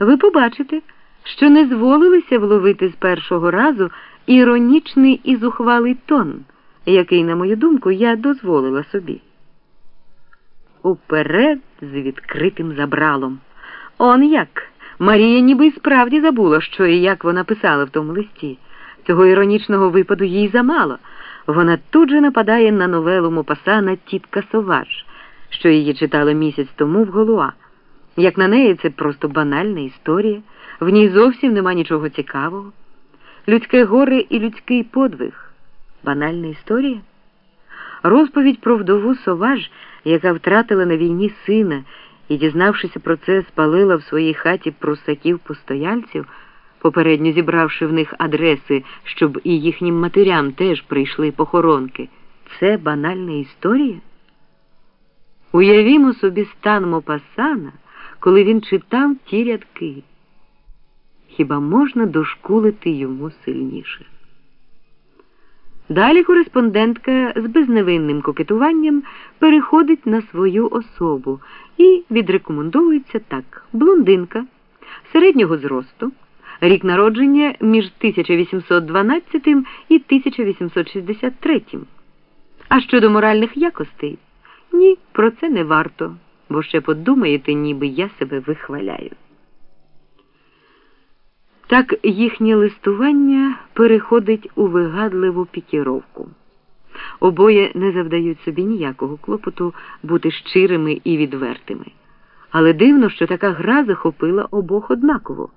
ви побачите, що не зволилися вловити з першого разу іронічний і зухвалий тон, який, на мою думку, я дозволила собі. Уперед з відкритим забралом. Он як? Марія ніби й справді забула, що і як вона писала в тому листі. Цього іронічного випаду їй замало. Вона тут же нападає на новелу Мопасана Тітка Соваж, що її читала місяць тому в Голуа. Як на неї, це просто банальна історія, в ній зовсім нема нічого цікавого. Людське горе і людський подвиг. Банальна історія. Розповідь про вдову Соваж, яка втратила на війні сина і, дізнавшися про це, спалила в своїй хаті прусаків постояльців, попередньо зібравши в них адреси, щоб і їхнім матерям теж прийшли похоронки. Це банальна історія? Уявімо собі стан Мопасана, коли він читав ті рядки. Хіба можна дошкулити йому сильніше? Далі кореспондентка з безневинним кокетуванням переходить на свою особу і відрекомендовується так: блондинка середнього зросту, рік народження між 1812 і 1863. А щодо моральних якостей, ні, про це не варто, бо ще подумаєте, ніби я себе вихваляю. Так їхнє листування переходить у вигадливу пікіровку. Обоє не завдають собі ніякого клопоту бути щирими і відвертими. Але дивно, що така гра захопила обох однаково.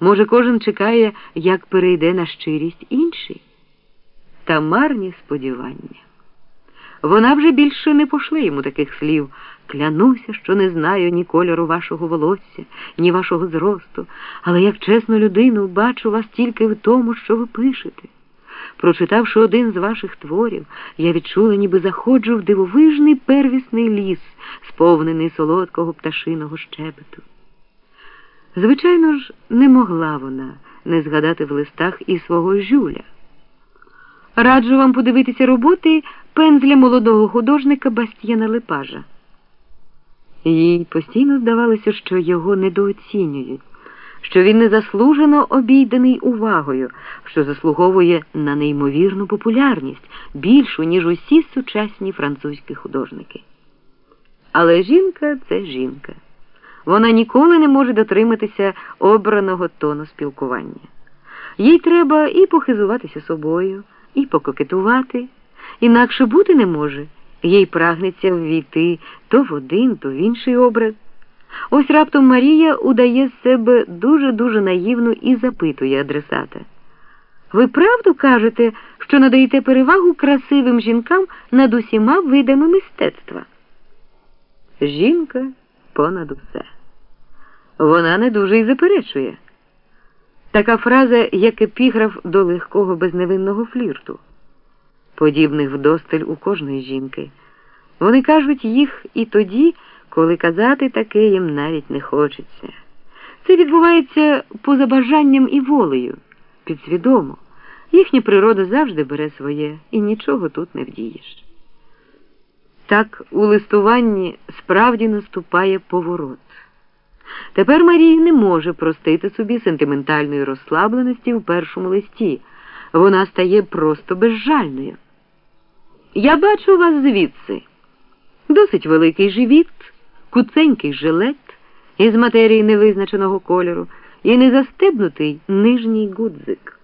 Може, кожен чекає, як перейде на щирість інший. Та марні сподівання. Вона вже більше не пошле йому таких слів. Клянуся, що не знаю ні кольору вашого волосся, ні вашого зросту, але як чесну людину бачу вас тільки в тому, що ви пишете. Прочитавши один з ваших творів, я відчула, ніби заходжу в дивовижний первісний ліс, сповнений солодкого пташиного щебету. Звичайно ж, не могла вона не згадати в листах і свого жюля. Раджу вам подивитися роботи пензля молодого художника Бастіяна Лепажа. Їй постійно здавалося, що його недооцінюють, що він незаслужено обійдений увагою, що заслуговує на неймовірну популярність, більшу, ніж усі сучасні французькі художники. Але жінка це жінка. Вона ніколи не може дотриматися обраного тону спілкування. Їй треба і похизуватися собою, і пококетувати, інакше бути не може їй прагнеться ввійти то в один, то в інший образ. Ось раптом Марія удає з себе дуже-дуже наївну і запитує адресата. Ви правду кажете, що надаєте перевагу красивим жінкам над усіма видами мистецтва? Жінка понад усе. Вона не дуже й заперечує. Така фраза, як епіграф до легкого безневинного флірту подібних вдосталь у кожної жінки. Вони кажуть їх і тоді, коли казати таке їм навіть не хочеться. Це відбувається поза бажанням і волею, підсвідомо. Їхня природа завжди бере своє і нічого тут не вдієш. Так у листуванні справді наступає поворот. Тепер Марія не може простити собі сентиментальної розслабленості в першому листі. Вона стає просто безжальною. Я бачу вас звідси. Досить великий живіт, куценький жилет із матерії невизначеного кольору і незастебнутий нижній гудзик.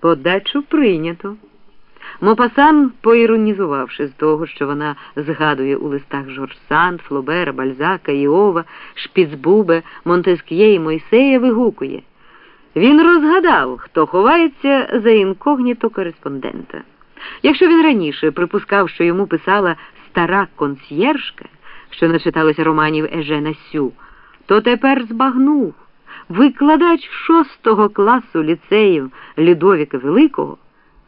Подачу прийнято. Мопасан, поіронізувавши з того, що вона згадує у листах Жорж Санд, Флобера, Бальзака, Іова, Шпіцбубе, Монтеск'є і Мойсея, вигукує. Він розгадав, хто ховається за інкогніто кореспондента. Якщо він раніше припускав, що йому писала стара консьєржка, що начиталася романів Ежена Сю, то тепер збагнув викладач шостого класу ліцеїв Людовіка Великого.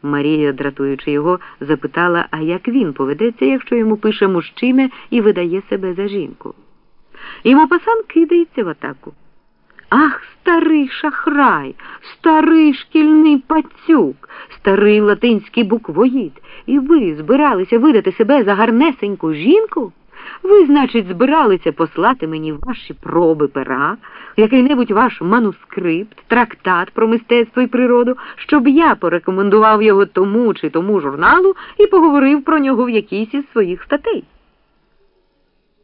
Марія, дратуючи його, запитала, а як він поведеться, якщо йому пише мужчина і видає себе за жінку. І Мопасан кидається в атаку. Ах, старий шахрай, старий шкільний пацюк, старий латинський буквоїд. І ви збиралися видати себе за гарнесеньку жінку? Ви, значить, збиралися послати мені ваші проби пера, який-небудь ваш манускрипт, трактат про мистецтво і природу, щоб я порекомендував його тому чи тому журналу і поговорив про нього в якійсь із своїх статей.